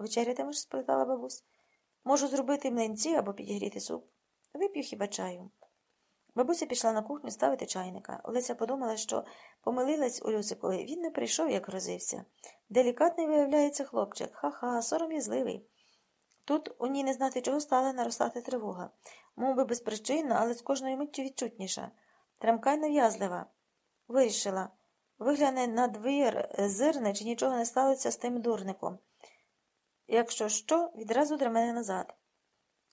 Вечерятимеш? спитала бабусь. Можу зробити млинці або підігріти суп. Вип'ю хіба чаю. Бабуся пішла на кухню ставити чайника. Олеся подумала, що помилилась у Люсикові. Він не прийшов, як грозився. Делікатний виявляється хлопчик. Ха-ха, сором'язливий. Тут у ній не знати, чого стала наростати тривога. Мов би безпричинно, але з кожною миттю відчутніша. Тремка й нав'язлива. Вирішила. Вигляне на двір, зирне, чи нічого не сталося з тим дурником. Якщо що, відразу дремене назад.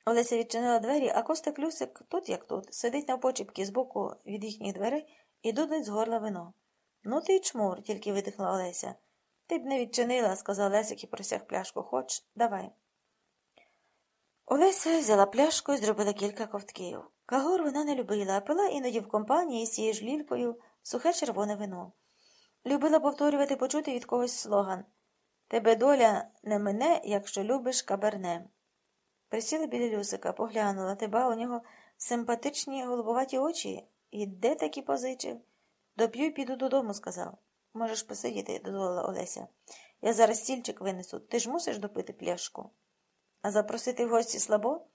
Олеся відчинила двері, а Костик Люсик тут, як тут, сидить на почіпки збоку від їхніх дверей і дудить з горла вино. Ну ти й чмур, тільки видихнула Олеся. Ти б не відчинила, сказав Лесик і просяг пляшку. Хоч, давай. Олеся взяла пляшку і зробила кілька ковтків. Кагор вона не любила, а пила іноді в компанії з цією ж лількою сухе червоне вино. Любила повторювати почути від когось слоган Тебе доля не мине, якщо любиш каберне. Присіла біля Люсика, поглянула, тебе у нього симпатичні голубоваті очі. І де такі позичив? Доп'ю й піду додому, сказав. Можеш посидіти, дозволила Олеся. Я зараз стільчик винесу. Ти ж мусиш допити пляшку. А запросити в гості слабо?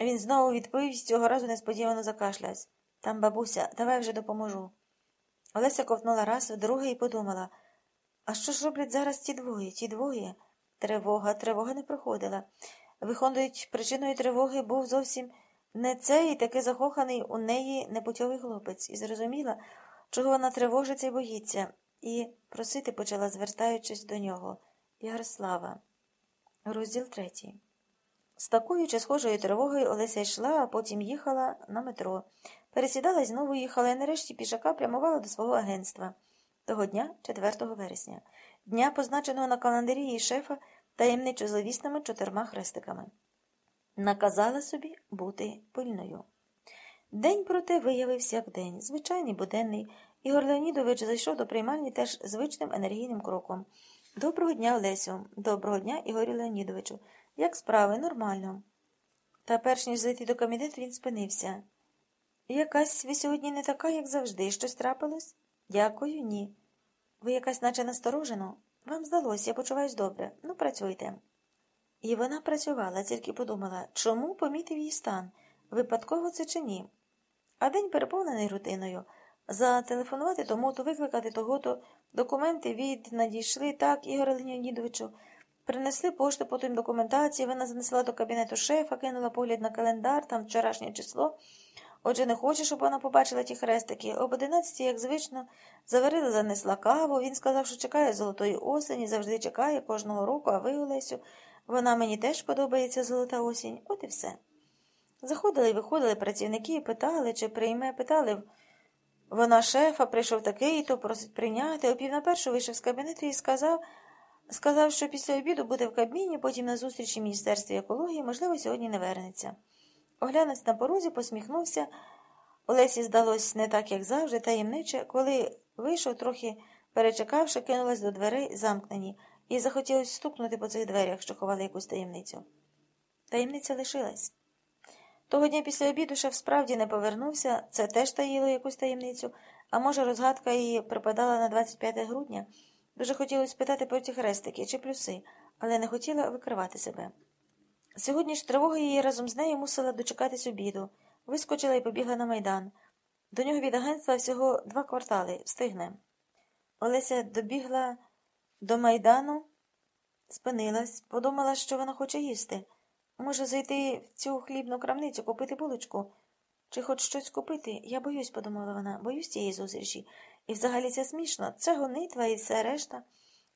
Він знову відповів цього разу несподівано закашлявся. Там, бабуся, давай вже допоможу. Олеся ковтнула раз, вдруге і подумала а що ж роблять зараз ті двоє, ті двоє? Тривога, тривога не проходила. Виходить, причиною тривоги був зовсім не цей таки закоханий у неї непутьовий хлопець, і зрозуміла, чого вона тривожиться і боїться, і просити почала, звертаючись до нього. Ярослава. Розділ третій. З такою чи схожою тривогою Олеся йшла, а потім їхала на метро. Пересідала і знову їхала, і нарешті пішака прямувала до свого агентства. Того дня, 4 вересня, дня, позначеного на календарі її шефа таємничо зловісними чотирма хрестиками. Наказала собі бути пильною. День, проте, виявився як день, звичайний буденний. Ігор Леонідович зайшов до приймальні теж звичним енергійним кроком. Доброго дня, Олесю, доброго дня, Ігорю Леонідовичу. Як справи? Нормально. Та перш ніж зайти до кабінету, він спинився. Якась ви сьогодні не така, як завжди. Щось трапилось? Дякую, ні. Ви якась наче насторожено? Вам здалося, я почуваюсь добре. Ну, працюйте. І вона працювала, тільки подумала, чому помітив її стан, випадково це чи ні. А день переповнений рутиною. Зателефонувати тому, то викликати того, то документи від надійшли так, Ігоре Леонідовичу. Принесли пошту, потім документації, вона занесла до кабінету шефа, кинула погляд на календар, там вчорашнє число. Отже, не хоче, щоб вона побачила ті хрестики. Об одинадцятій, як звично, заварила, занесла каву. Він сказав, що чекає золотої осені, завжди чекає кожного року, а ви, Олесю, вона мені теж подобається золота осінь. От і все. Заходили і виходили працівники питали, чи прийме, питали. Вона шефа, прийшов такий, то просить прийняти. О пів на першу вийшов з кабінету і сказав, сказав, що після обіду буде в Кабміні, потім на зустрічі в Міністерстві екології, можливо, сьогодні не вернеться. Оглянувся на порозі, посміхнувся. Олесі здалось не так, як завжди, таємниче, коли вийшов, трохи перечекавши, кинулась до дверей, замкнені, і захотілося стукнути по цих дверях, що ховали якусь таємницю. Таємниця лишилась. Того дня після обіду шеф справді не повернувся, це теж таїло якусь таємницю, а може, розгадка її припадала на 25 грудня. Дуже хотілося спитати про ті хрестики чи плюси, але не хотіла викривати себе. Сьогодні ж тривога її разом з нею мусила дочекатись обіду, вискочила і побігла на майдан. До нього від агентства всього два квартали встигне. Олеся добігла до майдану, спинилась, подумала, що вона хоче їсти. Може, зайти в цю хлібну крамницю, купити булочку? Чи хоч щось купити? Я боюсь, подумала вона, боюсь цієї зустрічі. І взагалі це смішно. Це гонитва і все решта.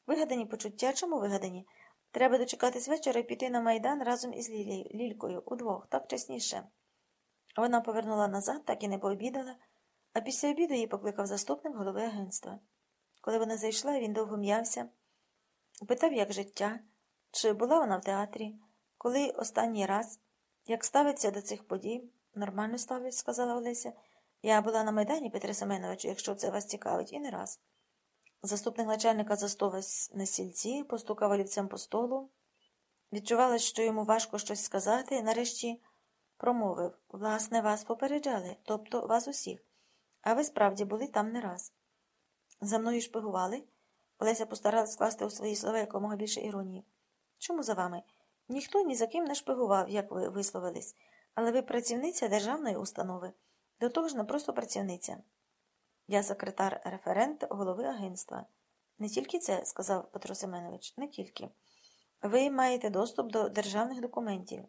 Вигадані почуття. Чому вигадані? Треба дочекатись вечора і піти на майдан разом із Лілією, Лількою, удвох, так чесніше. Вона повернула назад, так і не пообідала, а після обіду її покликав заступник голови агентства. Коли вона зайшла, він довго м'явся, питав, як життя, чи була вона в театрі, коли останній раз, як ставиться до цих подій, нормально ставлять, сказала Олеся. Я була на майдані, Петре Семеновичу, якщо це вас цікавить, і не раз. Заступник начальника застовась на сільці, постукав олівцем по столу. Відчувала, що йому важко щось сказати, нарешті промовив власне, вас попереджали, тобто вас усіх. А ви справді були там не раз. За мною шпигували. Олеся постаралась скласти у свої слова якомога більше іронії. Чому за вами? Ніхто ні за ким не шпигував, як ви висловились, але ви працівниця державної установи. До того ж, не просто працівниця. Я секретар-референт голови агентства. Не тільки це, сказав Петро Семенович, не тільки. Ви маєте доступ до державних документів.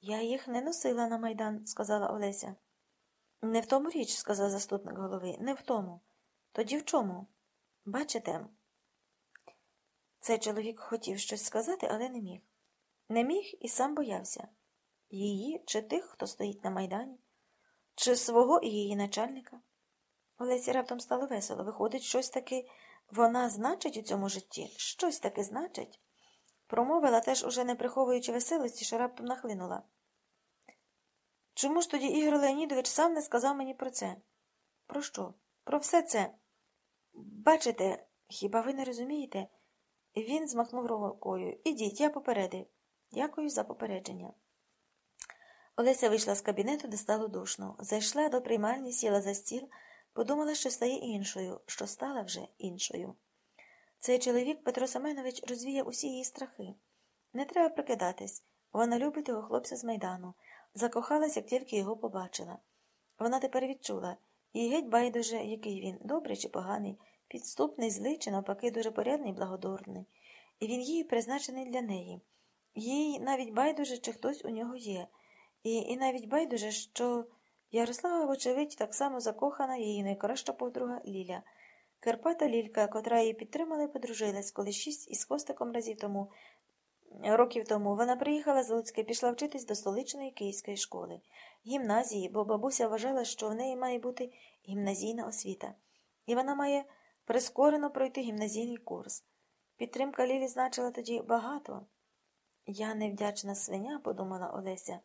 Я їх не носила на майдан, сказала Олеся. Не в тому річ, сказав заступник голови, не в тому. Тоді в чому? Бачите? Цей чоловік хотів щось сказати, але не міг. Не міг і сам боявся її чи тих, хто стоїть на майдані, чи свого і її начальника. Олесі раптом стало весело. Виходить, щось таки вона значить у цьому житті, щось таки значить. Промовила, теж уже не приховуючи веселості, що раптом нахлинула. Чому ж тоді Ігор Леонідович сам не сказав мені про це? Про що? Про все це. Бачите, хіба ви не розумієте? Він змахнув рукою. Ідіть, я попередив. Дякую за попередження. Олеся вийшла з кабінету, де стало душно. Зайшла до приймальні, сіла за стіл, подумала, що стає іншою, що стала вже іншою. Цей чоловік Петро Семенович розвіяв усі її страхи. Не треба прикидатись. Вона любить того хлопця з майдану, закохалась, як тільки його побачила. Вона тепер відчула і геть байдуже, який він, добрий чи поганий, підступний, злий чи навпаки дуже порядний і благодорний. І він їй призначений для неї. Їй навіть байдуже, чи хтось у нього є. І, і навіть байдуже, що Ярослава, вочевидь, так само закохана її найкраща подруга Ліля. Карпата Лілька, котра її підтримала і подружилась, коли шість із хвостиком разів тому, років тому, вона приїхала з Луцька і пішла вчитись до столичної київської школи, гімназії, бо бабуся вважала, що в неї має бути гімназійна освіта, і вона має прискорено пройти гімназійний курс. Підтримка Лілі значила тоді багато. Я невдячна свиня, подумала Олеся.